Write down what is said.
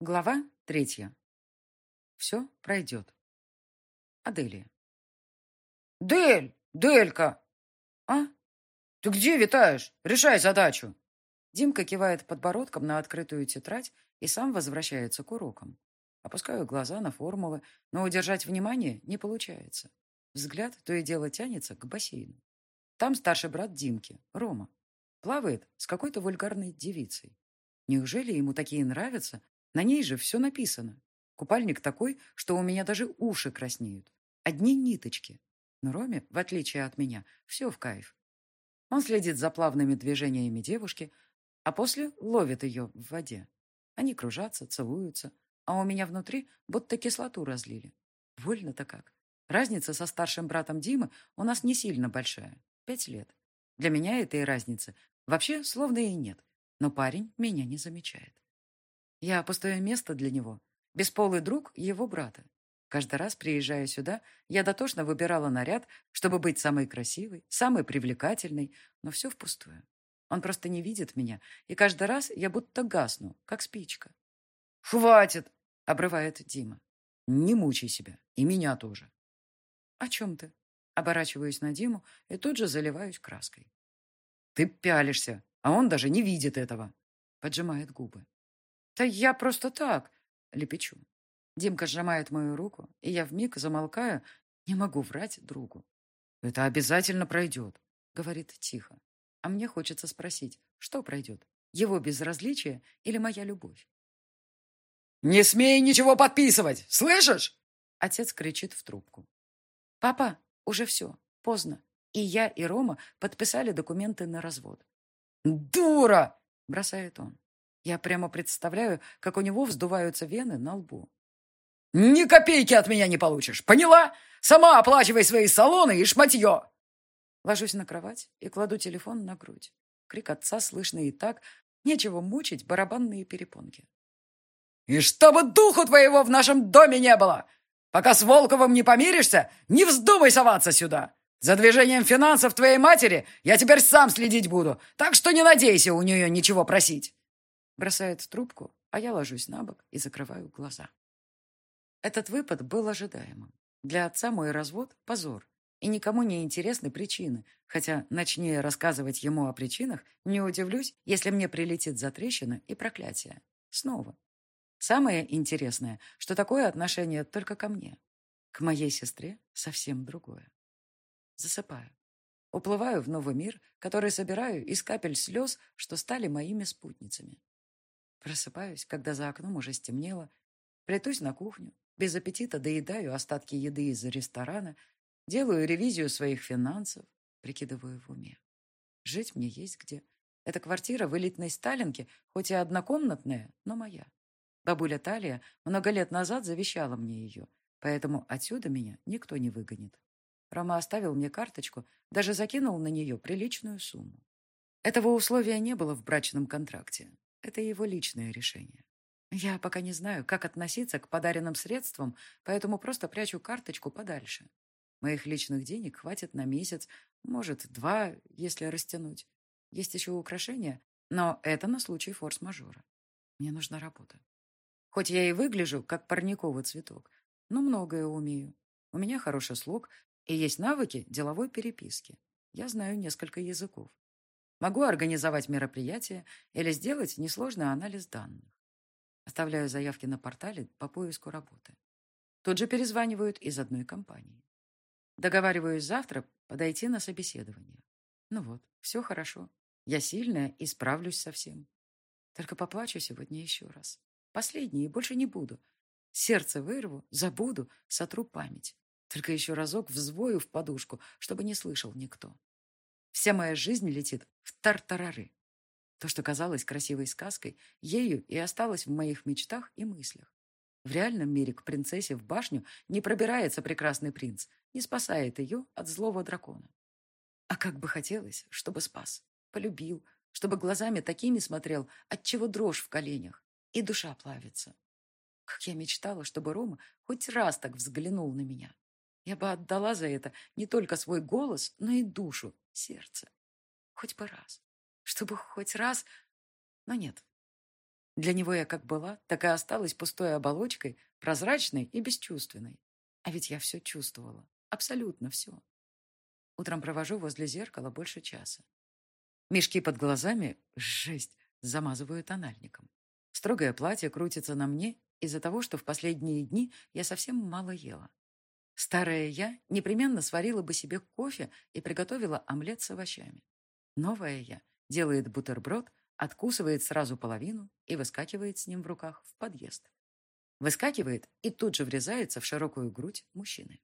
Глава третья. Все пройдет. Аделия. «Дель! Делька!» «А?» «Ты где витаешь? Решай задачу!» Димка кивает подбородком на открытую тетрадь и сам возвращается к урокам. Опускаю глаза на формулы, но удержать внимание не получается. Взгляд то и дело тянется к бассейну. Там старший брат Димки, Рома. Плавает с какой-то вульгарной девицей. Неужели ему такие нравятся, на ней же все написано. Купальник такой, что у меня даже уши краснеют. Одни ниточки. Но Роме, в отличие от меня, все в кайф. Он следит за плавными движениями девушки, а после ловит ее в воде. Они кружатся, целуются, а у меня внутри будто кислоту разлили. Вольно-то как. Разница со старшим братом Димы у нас не сильно большая. Пять лет. Для меня этой разницы вообще словно и нет. Но парень меня не замечает. Я пустое место для него. Бесполый друг его брата. Каждый раз, приезжая сюда, я дотошно выбирала наряд, чтобы быть самой красивой, самой привлекательной, но все впустую. Он просто не видит меня, и каждый раз я будто гасну, как спичка. «Хватит!» — обрывает Дима. «Не мучай себя, и меня тоже». «О чем ты?» Оборачиваюсь на Диму и тут же заливаюсь краской. «Ты пялишься, а он даже не видит этого», — поджимает губы. «Да я просто так!» — лепечу. Димка сжимает мою руку, и я вмиг замолкаю, не могу врать другу. «Это обязательно пройдет», — говорит тихо. А мне хочется спросить, что пройдет? Его безразличие или моя любовь? «Не смей ничего подписывать! Слышишь?» Отец кричит в трубку. «Папа, уже все, поздно. И я, и Рома подписали документы на развод». «Дура!» — бросает он. Я прямо представляю, как у него вздуваются вены на лбу. «Ни копейки от меня не получишь, поняла? Сама оплачивай свои салоны и шматье!» Ложусь на кровать и кладу телефон на грудь. Крик отца слышно и так, нечего мучить барабанные перепонки. «И чтобы духу твоего в нашем доме не было! Пока с Волковым не помиришься, не вздумай соваться сюда! За движением финансов твоей матери я теперь сам следить буду, так что не надейся у нее ничего просить!» Бросает трубку, а я ложусь на бок и закрываю глаза. Этот выпад был ожидаемым. Для отца мой развод – позор. И никому не интересны причины, хотя, начни рассказывать ему о причинах, не удивлюсь, если мне прилетит затрещина и проклятие. Снова. Самое интересное, что такое отношение только ко мне. К моей сестре совсем другое. Засыпаю. Уплываю в новый мир, который собираю из капель слез, что стали моими спутницами. Просыпаюсь, когда за окном уже стемнело. Плетусь на кухню. Без аппетита доедаю остатки еды из ресторана. Делаю ревизию своих финансов. Прикидываю в уме. Жить мне есть где. Эта квартира в элитной Сталинке, хоть и однокомнатная, но моя. Бабуля Талия много лет назад завещала мне ее, поэтому отсюда меня никто не выгонит. Рома оставил мне карточку, даже закинул на нее приличную сумму. Этого условия не было в брачном контракте. Это его личное решение. Я пока не знаю, как относиться к подаренным средствам, поэтому просто прячу карточку подальше. Моих личных денег хватит на месяц, может, два, если растянуть. Есть еще украшения, но это на случай форс-мажора. Мне нужна работа. Хоть я и выгляжу, как парниковый цветок, но многое умею. У меня хороший слог и есть навыки деловой переписки. Я знаю несколько языков. Могу организовать мероприятие или сделать несложный анализ данных. Оставляю заявки на портале по поиску работы. Тут же перезванивают из одной компании. Договариваюсь завтра подойти на собеседование. Ну вот, все хорошо. Я сильная и справлюсь со всем. Только поплачу сегодня еще раз. Последний, и больше не буду. Сердце вырву, забуду, сотру память. Только еще разок взвою в подушку, чтобы не слышал никто. Вся моя жизнь летит в тартарары. То, что казалось красивой сказкой, ею и осталось в моих мечтах и мыслях. В реальном мире к принцессе в башню не пробирается прекрасный принц, не спасает ее от злого дракона. А как бы хотелось, чтобы спас, полюбил, чтобы глазами такими смотрел, отчего дрожь в коленях, и душа плавится. Как я мечтала, чтобы Рома хоть раз так взглянул на меня. Я бы отдала за это не только свой голос, но и душу, сердце. Хоть бы раз. Чтобы хоть раз... Но нет. Для него я как была, так и осталась пустой оболочкой, прозрачной и бесчувственной. А ведь я все чувствовала. Абсолютно все. Утром провожу возле зеркала больше часа. Мешки под глазами, жесть, замазываю тональником. Строгое платье крутится на мне из-за того, что в последние дни я совсем мало ела. Старая я непременно сварила бы себе кофе и приготовила омлет с овощами. Новая я делает бутерброд, откусывает сразу половину и выскакивает с ним в руках в подъезд. Выскакивает и тут же врезается в широкую грудь мужчины.